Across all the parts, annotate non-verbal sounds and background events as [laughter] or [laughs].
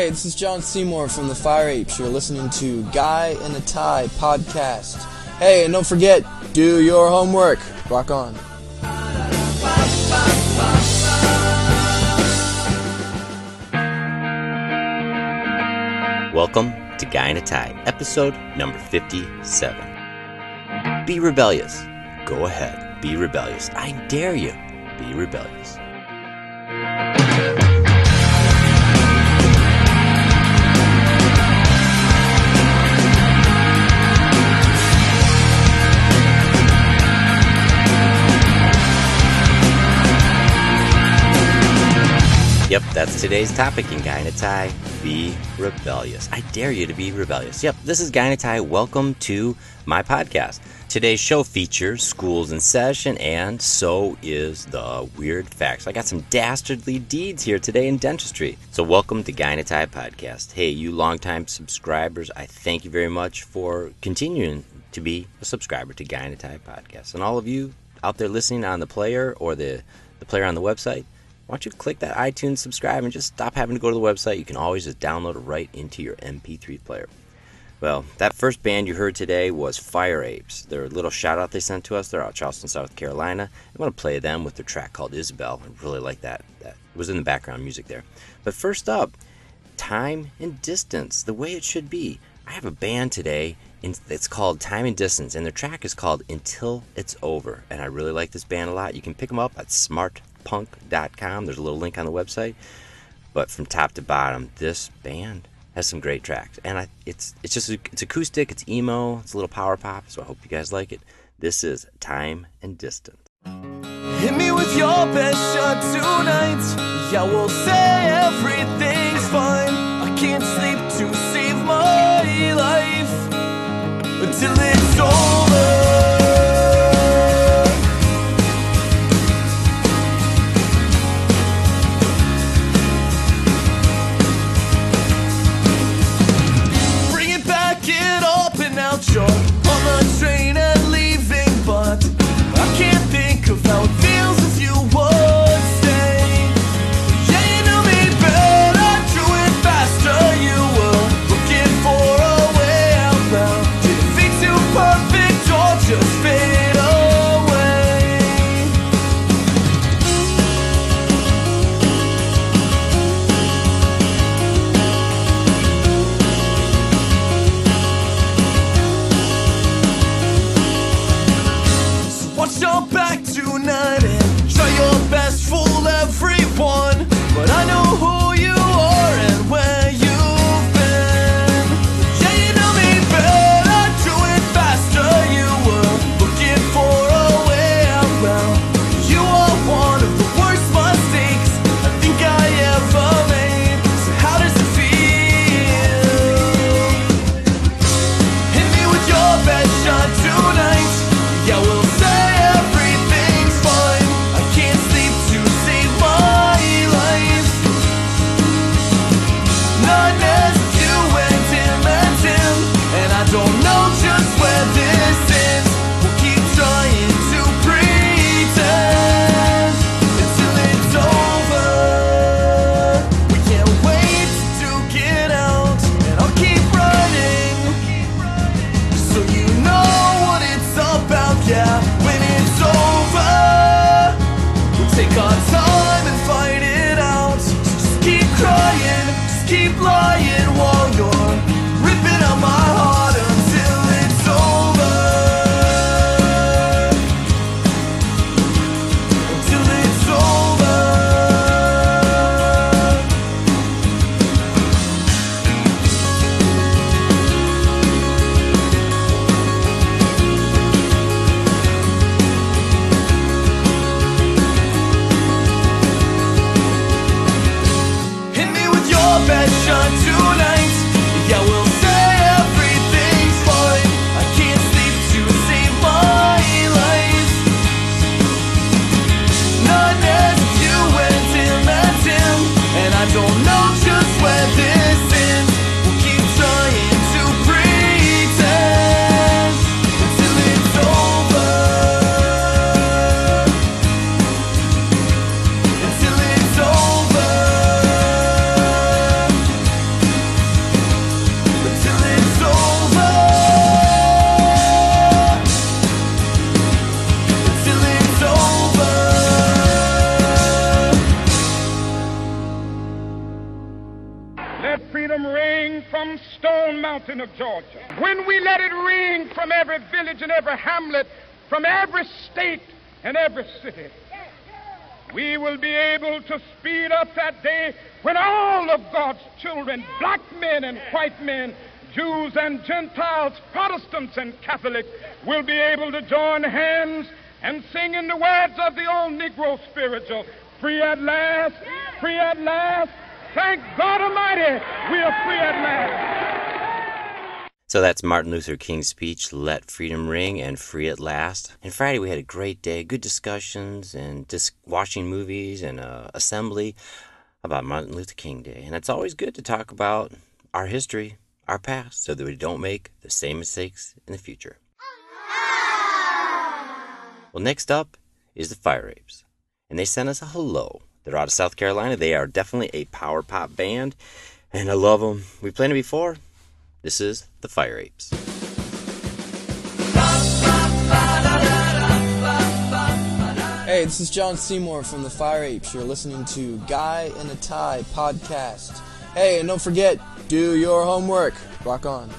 Hey, this is John Seymour from the Fire Apes. You're listening to Guy in a Tie podcast. Hey, and don't forget, do your homework. Rock on. Welcome to Guy in a Tie, episode number 57. Be rebellious. Go ahead, be rebellious. I dare you, be rebellious. Yep, that's today's topic in in. Be rebellious. I dare you to be rebellious. Yep, this is in. Welcome to my podcast. Today's show features schools in session, and so is the weird facts. I got some dastardly deeds here today in dentistry. So, welcome to in podcast. Hey, you longtime subscribers, I thank you very much for continuing to be a subscriber to in podcast. And all of you out there listening on the player or the, the player on the website, why don't you click that iTunes subscribe and just stop having to go to the website? You can always just download it right into your MP3 player. Well, that first band you heard today was Fire Apes. Their little shout out they sent to us, they're out Charleston, South Carolina. I'm going to play them with their track called Isabel. I really like that. That was in the background music there. But first up, Time and Distance, the way it should be. I have a band today, and it's called Time and Distance, and their track is called Until It's Over. And I really like this band a lot. You can pick them up at Smart punk.com. There's a little link on the website. But from top to bottom, this band has some great tracks, and I, it's it's just it's acoustic, it's emo, it's a little power pop. So I hope you guys like it. This is Time and Distance. Hit me with your best shot tonight. Yeah, we'll say everything's fine. I can't sleep to save my life until it's over. Best shot of the old Negro spiritual, free at last, free at last. Thank God Almighty, we are free at last. So that's Martin Luther King's speech, Let Freedom Ring and Free at Last. And Friday we had a great day, good discussions and just watching movies and uh, assembly about Martin Luther King Day. And it's always good to talk about our history, our past, so that we don't make the same mistakes in the future. Well, next up is the Fire Apes. And they sent us a hello. They're out of South Carolina. They are definitely a power pop band. And I love them. We played them before. This is the Fire Apes. Hey, this is John Seymour from the Fire Apes. You're listening to Guy in a Tie podcast. Hey, and don't forget, do your homework. Rock on.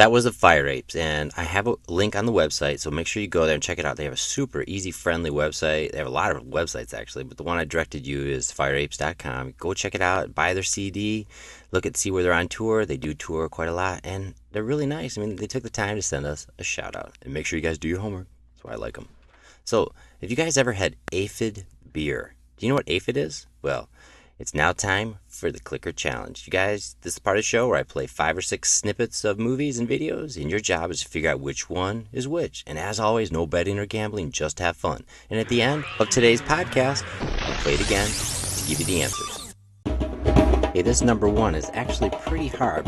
That was the Fire Apes, and I have a link on the website, so make sure you go there and check it out. They have a super easy, friendly website. They have a lot of websites actually, but the one I directed you is fireapes.com. Go check it out, buy their CD, look at see where they're on tour. They do tour quite a lot, and they're really nice. I mean, they took the time to send us a shout out, and make sure you guys do your homework. That's why I like them. So, if you guys ever had aphid beer, do you know what aphid is? Well, It's now time for the Clicker Challenge. You guys, this is part of the show where I play five or six snippets of movies and videos, and your job is to figure out which one is which. And as always, no betting or gambling, just have fun. And at the end of today's podcast, I'll play it again to give you the answers. Hey, this number one is actually pretty hard.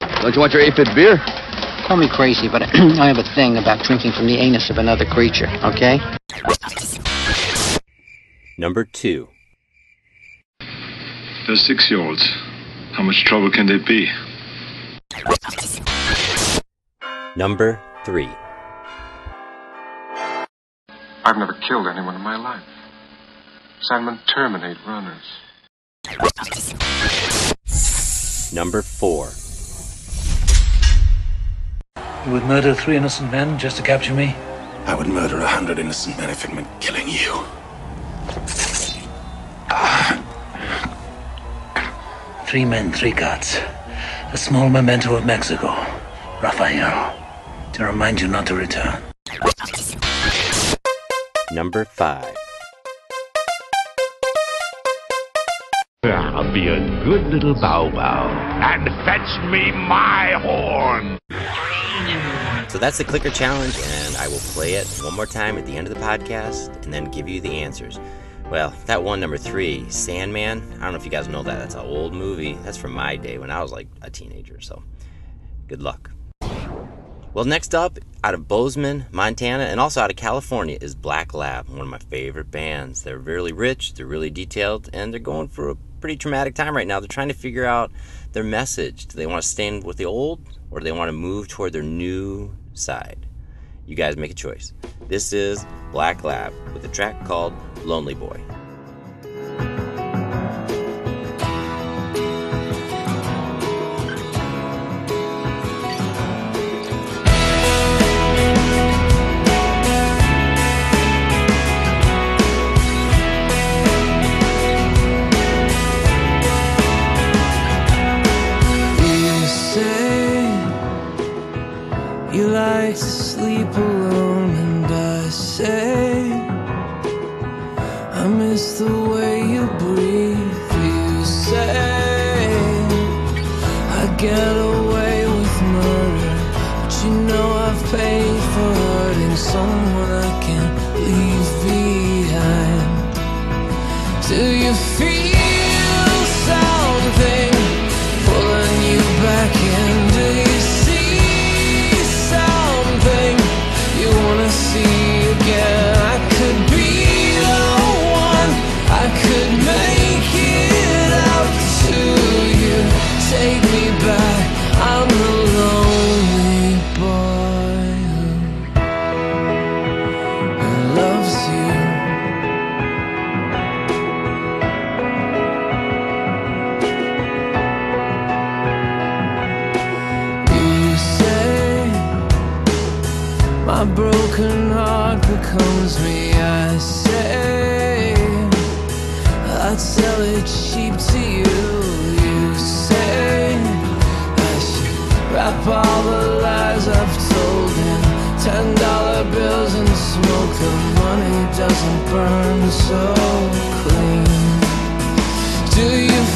Don't you want your aphid beer? Call me crazy, but [clears throat] I have a thing about drinking from the anus of another creature, okay? Number two. They're six year olds. How much trouble can they be? Number three. I've never killed anyone in my life. Sandman, terminate runners. Number four. You would murder three innocent men just to capture me? I would murder a hundred innocent men if it meant killing you. Three men, three gods. A small memento of Mexico. Raphael. To remind you not to return. Number five. I'll be a good little bow bow and fetch me my horn. So that's the clicker challenge, and I will play it one more time at the end of the podcast and then give you the answers. Well, that one, number three, Sandman, I don't know if you guys know that. That's an old movie. That's from my day when I was like a teenager, so good luck. Well, next up, out of Bozeman, Montana, and also out of California, is Black Lab, one of my favorite bands. They're really rich, they're really detailed, and they're going for a pretty traumatic time right now. They're trying to figure out their message. Do they want to stand with the old, or do they want to move toward their new side? You guys make a choice. This is Black Lab with a track called Lonely Boy. Doesn't burn so clean. Do you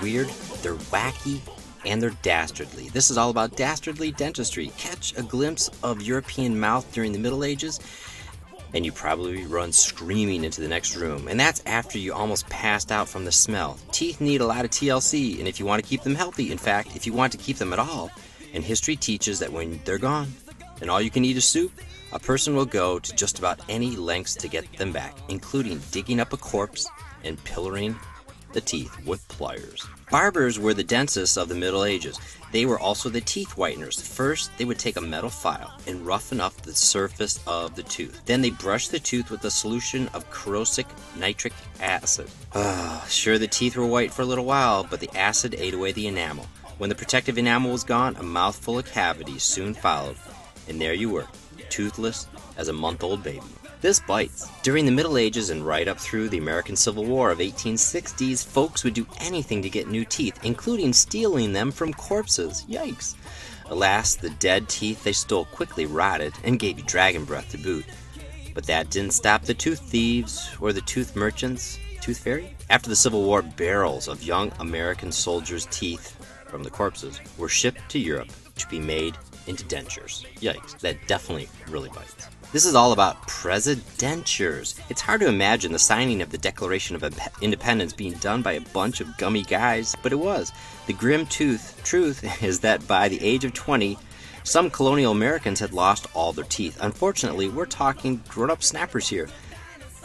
weird, they're wacky, and they're dastardly. This is all about dastardly dentistry. Catch a glimpse of European mouth during the Middle Ages, and you probably run screaming into the next room. And that's after you almost passed out from the smell. Teeth need a lot of TLC, and if you want to keep them healthy, in fact, if you want to keep them at all, and history teaches that when they're gone and all you can eat is soup, a person will go to just about any lengths to get them back, including digging up a corpse and pillaring the teeth with pliers. Barbers were the dentists of the Middle Ages. They were also the teeth whiteners. First, they would take a metal file and roughen up the surface of the tooth. Then they brushed the tooth with a solution of corrosive nitric acid. Ah, sure, the teeth were white for a little while, but the acid ate away the enamel. When the protective enamel was gone, a mouthful of cavities soon followed, and there you were, toothless as a month old baby. This bites. During the Middle Ages and right up through the American Civil War of 1860s, folks would do anything to get new teeth, including stealing them from corpses. Yikes. Alas, the dead teeth they stole quickly rotted and gave you dragon breath to boot. But that didn't stop the tooth thieves or the tooth merchants. Tooth fairy? After the Civil War, barrels of young American soldiers' teeth from the corpses were shipped to Europe to be made into dentures. Yikes, that definitely really bites. This is all about presidentures. It's hard to imagine the signing of the Declaration of Independence being done by a bunch of gummy guys, but it was. The grim tooth truth [laughs] is that by the age of 20, some colonial Americans had lost all their teeth. Unfortunately, we're talking grown up snappers here.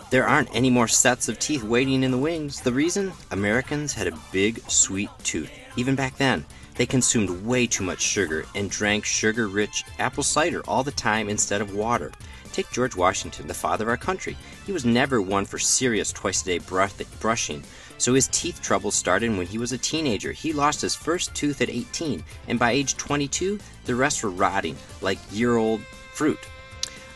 There aren't any more sets of teeth waiting in the wings. The reason? Americans had a big, sweet tooth, even back then. They consumed way too much sugar and drank sugar rich apple cider all the time instead of water. Take George Washington, the father of our country. He was never one for serious twice a day brushing, so his teeth troubles started when he was a teenager. He lost his first tooth at 18, and by age 22, the rest were rotting like year old fruit.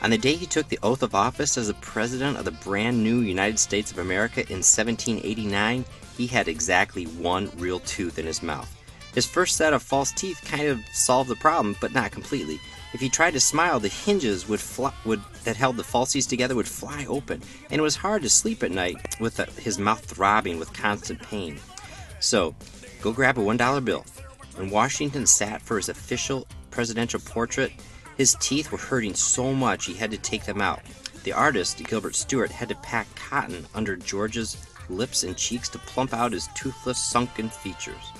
On the day he took the oath of office as the President of the brand new United States of America in 1789, he had exactly one real tooth in his mouth. His first set of false teeth kind of solved the problem, but not completely. If he tried to smile, the hinges would, would that held the falsies together would fly open, and it was hard to sleep at night with his mouth throbbing with constant pain. So, go grab a $1 bill. When Washington sat for his official presidential portrait, his teeth were hurting so much he had to take them out. The artist, Gilbert Stuart, had to pack cotton under George's lips and cheeks to plump out his toothless, sunken features.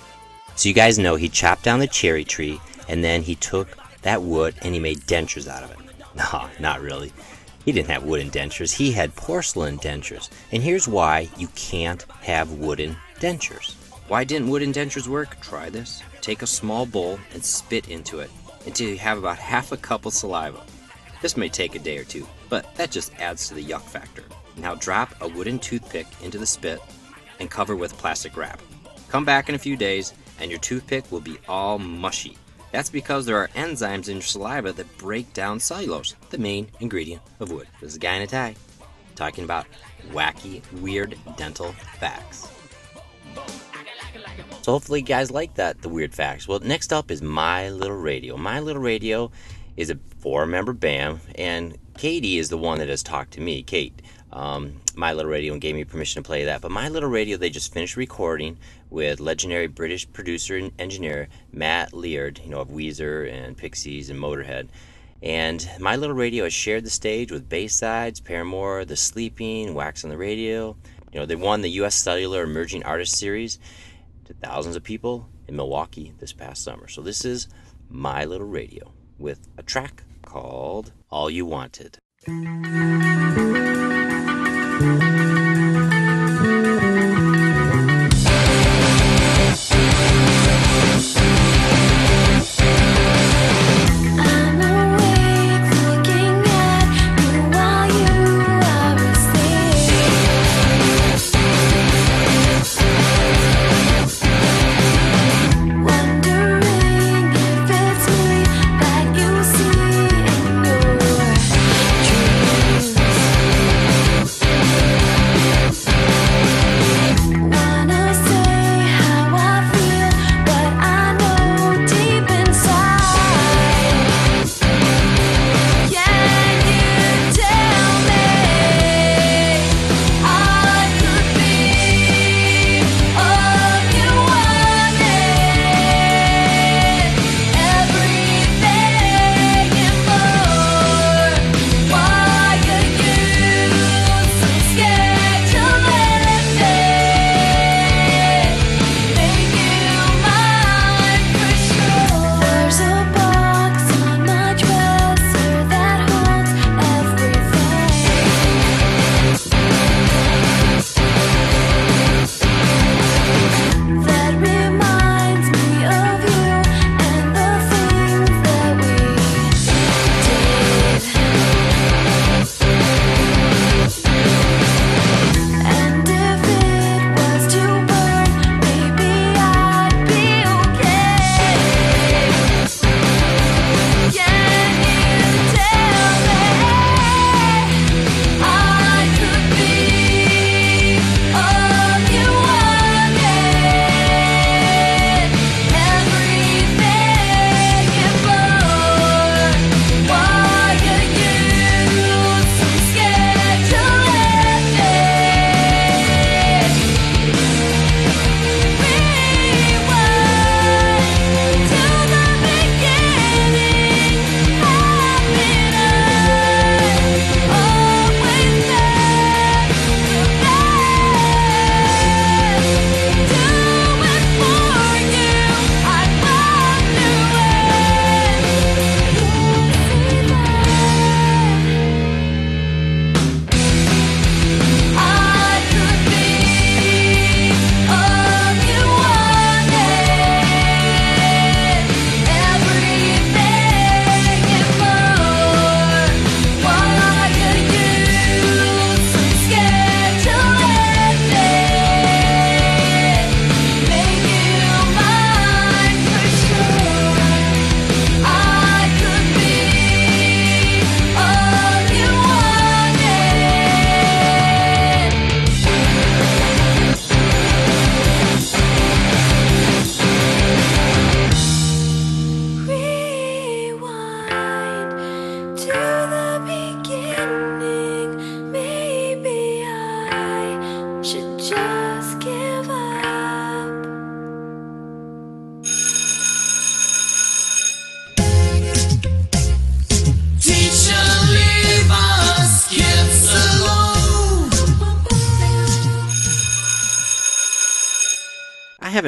So you guys know he chopped down the cherry tree and then he took that wood and he made dentures out of it. [laughs] No, not really. He didn't have wooden dentures, he had porcelain dentures. And here's why you can't have wooden dentures. Why didn't wooden dentures work? Try this. Take a small bowl and spit into it until you have about half a cup of saliva. This may take a day or two, but that just adds to the yuck factor. Now drop a wooden toothpick into the spit and cover with plastic wrap. Come back in a few days and your toothpick will be all mushy. That's because there are enzymes in your saliva that break down cellulose, the main ingredient of wood. This is Guy in a Tie, talking about wacky, weird dental facts. So hopefully you guys like that, the weird facts. Well, next up is My Little Radio. My Little Radio is a four-member band, and Katie is the one that has talked to me. Kate, um, My Little Radio, and gave me permission to play that. But My Little Radio, they just finished recording with legendary British producer and engineer Matt Leard, you know, of Weezer and Pixies and Motorhead. And My Little Radio has shared the stage with Baysides, Paramore, The Sleeping, Wax on the Radio. You know, they won the U.S. Cellular Emerging Artist Series to thousands of people in Milwaukee this past summer. So this is My Little Radio with a track called All You Wanted.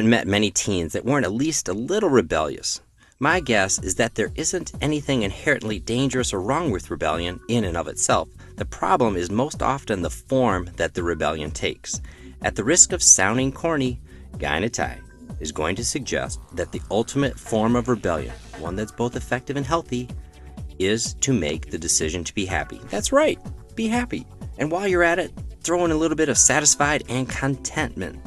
Met many teens that weren't at least a little rebellious. My guess is that there isn't anything inherently dangerous or wrong with rebellion in and of itself. The problem is most often the form that the rebellion takes. At the risk of sounding corny, Guy is going to suggest that the ultimate form of rebellion, one that's both effective and healthy, is to make the decision to be happy. That's right, be happy. And while you're at it, throw in a little bit of satisfied and contentment.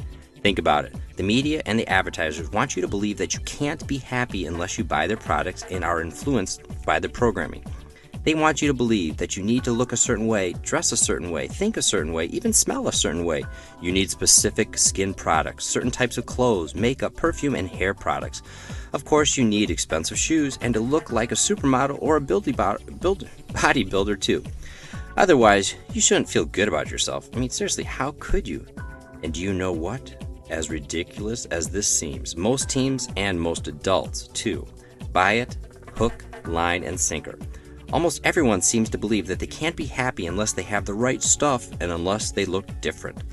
Think about it. The media and the advertisers want you to believe that you can't be happy unless you buy their products and are influenced by their programming. They want you to believe that you need to look a certain way, dress a certain way, think a certain way, even smell a certain way. You need specific skin products, certain types of clothes, makeup, perfume, and hair products. Of course, you need expensive shoes and to look like a supermodel or a [laughs] bodybuilder too. Otherwise, you shouldn't feel good about yourself. I mean, seriously, how could you? And do you know what? As ridiculous as this seems, most teams and most adults, too, buy it hook, line, and sinker. Almost everyone seems to believe that they can't be happy unless they have the right stuff and unless they look different.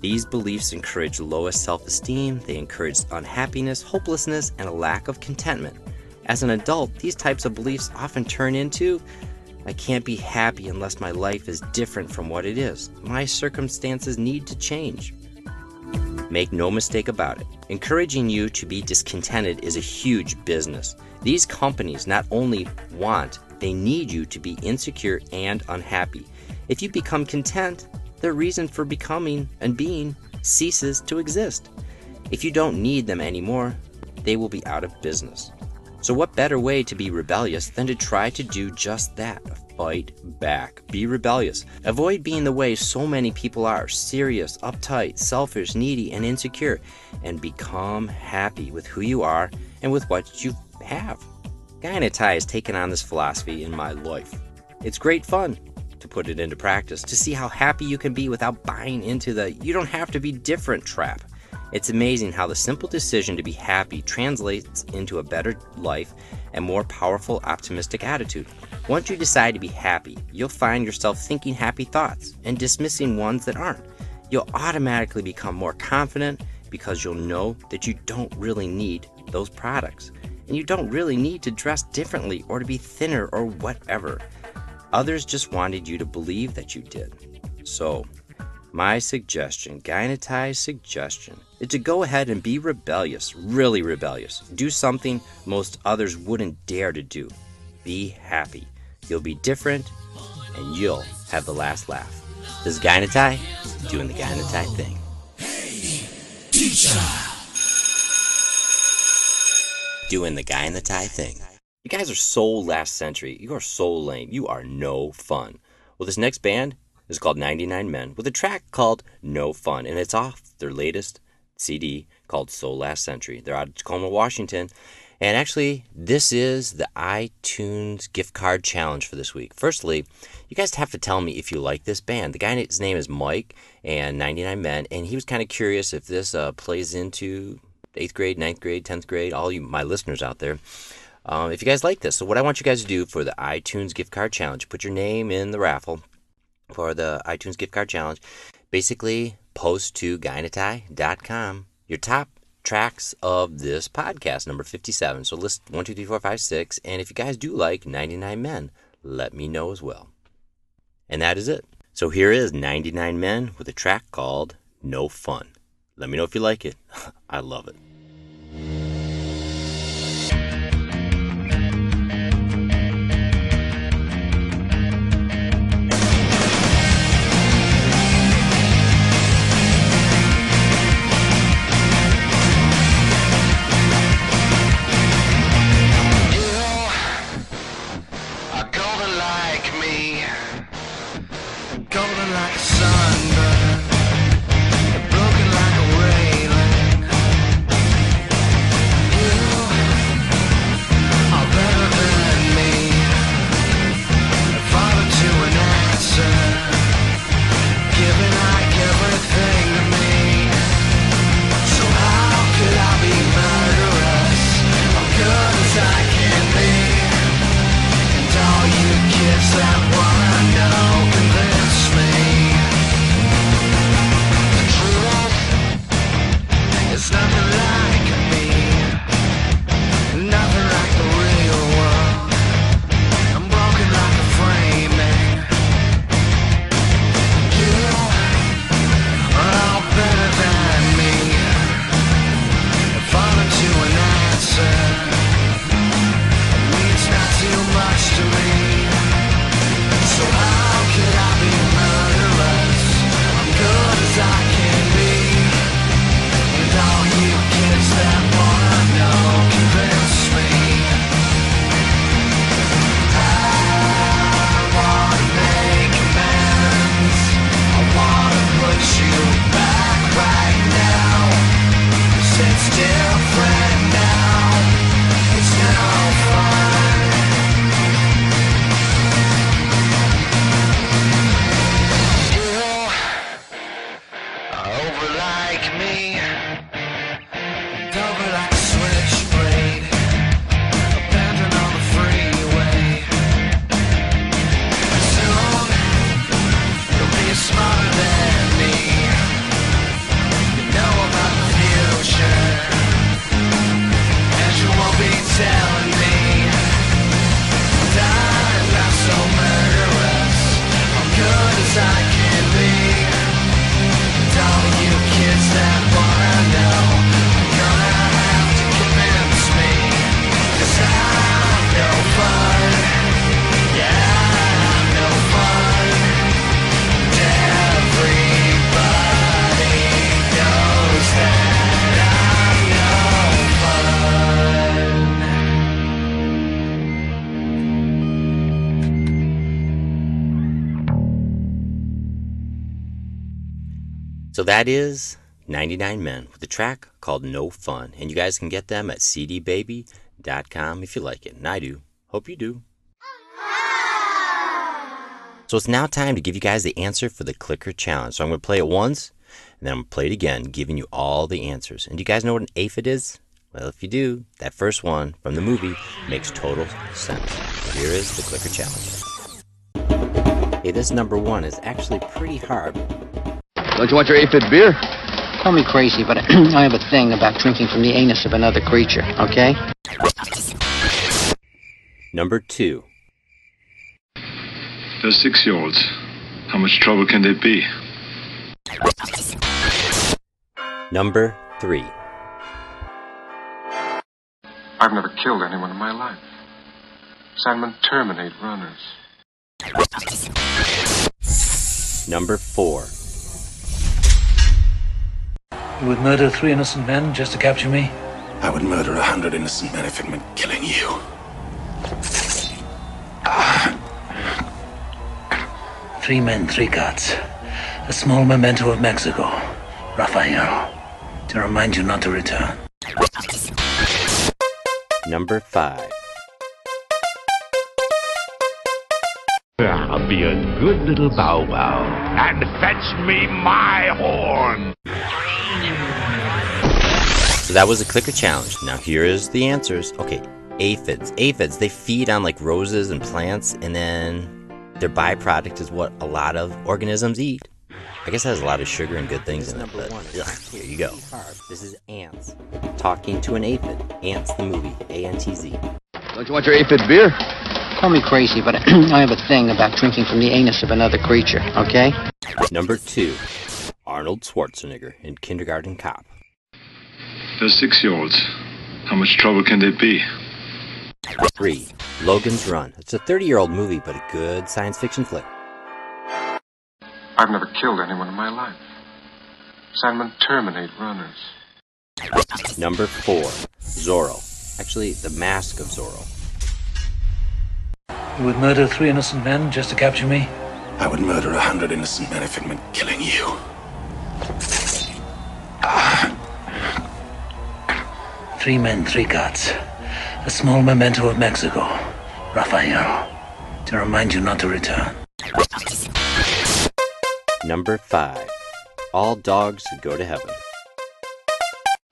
These beliefs encourage lowest self esteem, they encourage unhappiness, hopelessness, and a lack of contentment. As an adult, these types of beliefs often turn into I can't be happy unless my life is different from what it is. My circumstances need to change. Make no mistake about it, encouraging you to be discontented is a huge business. These companies not only want, they need you to be insecure and unhappy. If you become content, their reason for becoming and being ceases to exist. If you don't need them anymore, they will be out of business. So, what better way to be rebellious than to try to do just that? Fight back. Be rebellious. Avoid being the way so many people are serious, uptight, selfish, needy, and insecure, and become happy with who you are and with what you have. Guy in a Tie has taken on this philosophy in my life. It's great fun to put it into practice, to see how happy you can be without buying into the you don't have to be different trap. It's amazing how the simple decision to be happy translates into a better life and more powerful, optimistic attitude. Once you decide to be happy, you'll find yourself thinking happy thoughts and dismissing ones that aren't. You'll automatically become more confident because you'll know that you don't really need those products and you don't really need to dress differently or to be thinner or whatever. Others just wanted you to believe that you did. So, my suggestion, in suggestion, to go ahead and be rebellious, really rebellious. Do something most others wouldn't dare to do. Be happy. You'll be different, and you'll have the last laugh. This is Guy in a Tie, doing the Guy in a Tie thing. Hey, teacher doing the guy in the tie thing. You guys are so last century. You are so lame. You are no fun. Well, this next band is called 99 Men with a track called No Fun, and it's off their latest CD called So Last Century. They're out of Tacoma, Washington. And actually, this is the iTunes gift card challenge for this week. Firstly, you guys have to tell me if you like this band. The guy's name is Mike and 99 Men, and he was kind of curious if this uh, plays into eighth grade, ninth grade, tenth grade, all you my listeners out there. Um, if you guys like this, so what I want you guys to do for the iTunes gift card challenge, put your name in the raffle for the iTunes gift card challenge. Basically, post to guyinatie.com your top tracks of this podcast, number 57. So list 1, 2, 3, 4, 5, 6. And if you guys do like 99 Men, let me know as well. And that is it. So here is 99 Men with a track called No Fun. Let me know if you like it. [laughs] I love it. That is 99 Men with a track called No Fun. And you guys can get them at cdbaby.com if you like it. And I do. Hope you do. So it's now time to give you guys the answer for the clicker challenge. So I'm going to play it once, and then I'm going to play it again, giving you all the answers. And do you guys know what an aphid is? Well, if you do, that first one from the movie makes total sense. Here is the clicker challenge. Hey, this number one is actually pretty hard. Don't you want your aphid beer? Call me crazy, but [clears throat] I have a thing about drinking from the anus of another creature, okay? Number two. They're six year olds. How much trouble can they be? Number three. I've never killed anyone in my life. Sandmen terminate runners. Number four. You would murder three innocent men just to capture me? I would murder a hundred innocent men if it meant killing you. Three men, three gods. A small memento of Mexico. Rafael. To remind you not to return. Number five. I'll be a good little bow wow and fetch me my horn. So that was a clicker challenge. Now here is the answers. Okay, aphids. Aphids, they feed on like roses and plants, and then their byproduct is what a lot of organisms eat. I guess it has a lot of sugar and good things in it. But yeah, here you go. This is ants talking to an aphid. Ants, the movie. A N T Z. Don't you want your aphid beer? Call me crazy, but [clears throat] I have a thing about drinking from the anus of another creature, okay? Number two. Arnold Schwarzenegger in Kindergarten Cop. They're six year olds. How much trouble can they be? Three. Logan's Run. It's a 30 year old movie, but a good science fiction flick. I've never killed anyone in my life. Sandmen terminate runners. Number four. Zorro. Actually, The Mask of Zorro. You would murder three innocent men just to capture me? I would murder a hundred innocent men if it meant killing you. Ah, Three men, three gods. A small memento of Mexico. Rafael. To remind you not to return. Number five. All dogs go to heaven.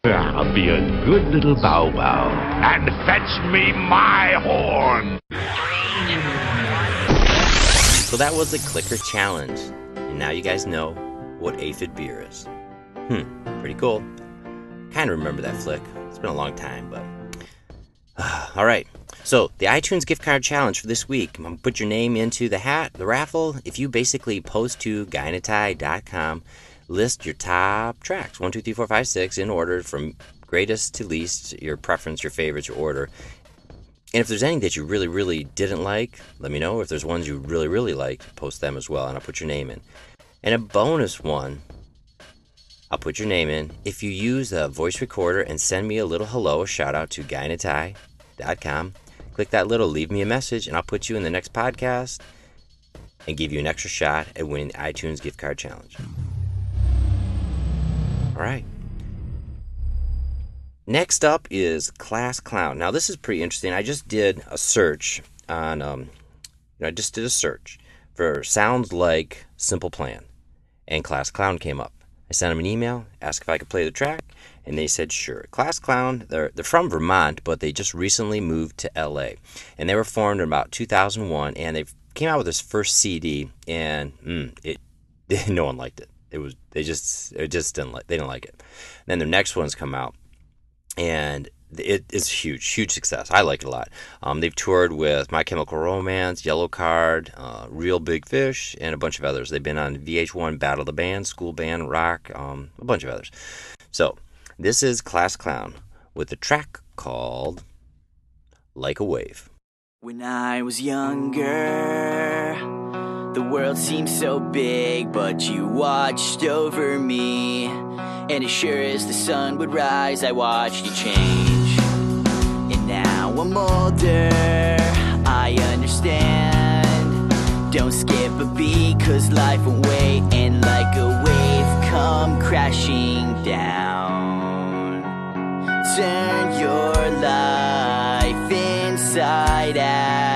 I'll be a good little bow wow and fetch me my horn. So that was the clicker challenge. And now you guys know what aphid beer is. Hmm, pretty cool. Kind of remember that flick. It's been a long time, but. [sighs] All right. So, the iTunes gift card challenge for this week. I'm going to put your name into the hat, the raffle. If you basically post to guyinatie.com, list your top tracks one, two, three, four, five, six in order from greatest to least, your preference, your favorites, your order. And if there's any that you really, really didn't like, let me know. If there's ones you really, really like, post them as well, and I'll put your name in. And a bonus one, I'll put your name in. If you use a voice recorder and send me a little hello, shout out to guyinatie.com. Click that little leave me a message, and I'll put you in the next podcast and give you an extra shot at winning the iTunes gift card challenge. All right. Next up is Class Clown. Now, this is pretty interesting. I just did a search on, um, you know, I just did a search for sounds like Simple Plan, and Class Clown came up. I sent them an email, asked if I could play the track, and they said sure. Class Clown, they're, they're from Vermont, but they just recently moved to LA. And they were formed in about 2001, and they came out with this first CD, and mm, it [laughs] no one liked it. It was they just it just didn't like they didn't like it. Then their next one's come out, and it is huge, huge success. I like it a lot. Um, they've toured with My Chemical Romance, Yellowcard, uh, Real Big Fish, and a bunch of others. They've been on VH1 Battle of the Band, School Band, Rock, um, a bunch of others. So this is Class Clown with a track called Like a Wave. When I was younger, the world seemed so big, but you watched over me. And as sure as the sun would rise, I watched you change. And now I'm older, I understand. Don't skip a beat, cause life won't wait. And like a wave, come crashing down. Turn your life inside out.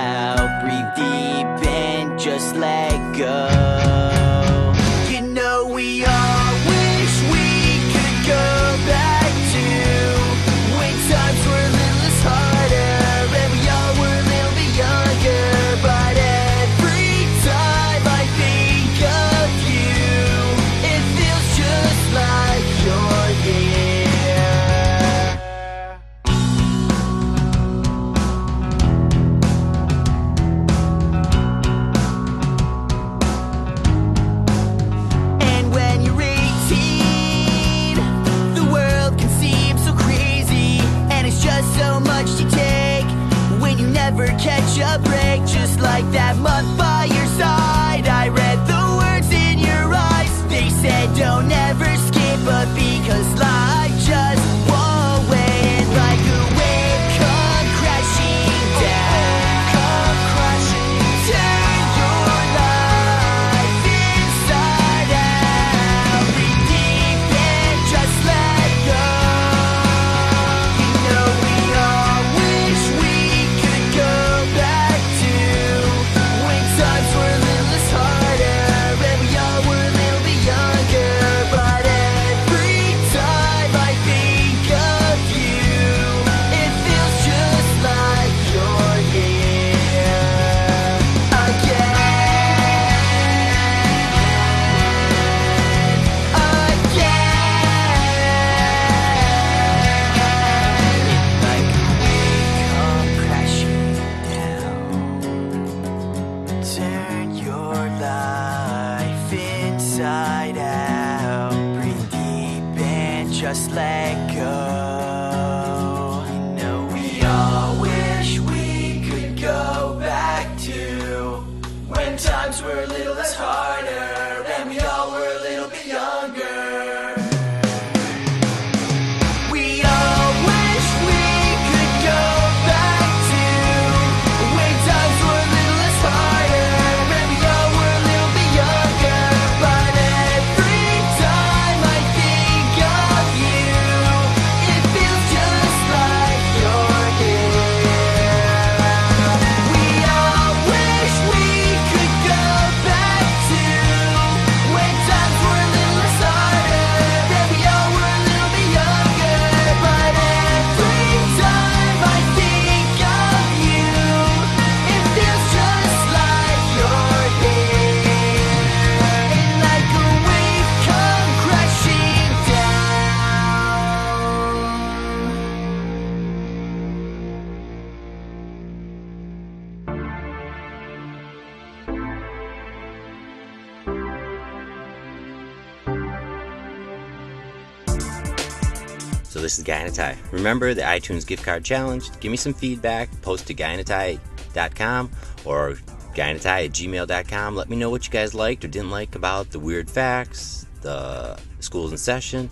This is Guy Tie. Remember the iTunes gift card challenge? Give me some feedback. Post to guyinatie.com or guyinatie at gmail.com. Let me know what you guys liked or didn't like about the weird facts, the schools in session,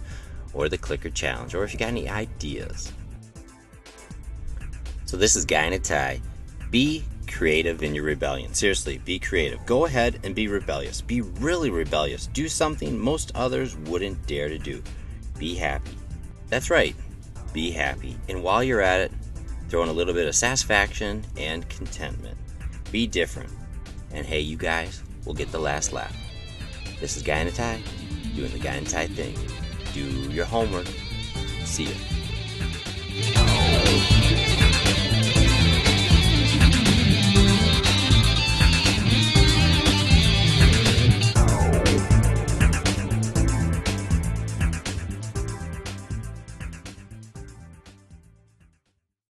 or the clicker challenge, or if you got any ideas. So this is Guy Tie. Be creative in your rebellion. Seriously, be creative. Go ahead and be rebellious. Be really rebellious. Do something most others wouldn't dare to do. Be happy. That's right. Be happy. And while you're at it, throw in a little bit of satisfaction and contentment. Be different. And hey, you guys will get the last laugh. This is Guy in a Tie. doing the guy in a tie thing. Do your homework. See ya.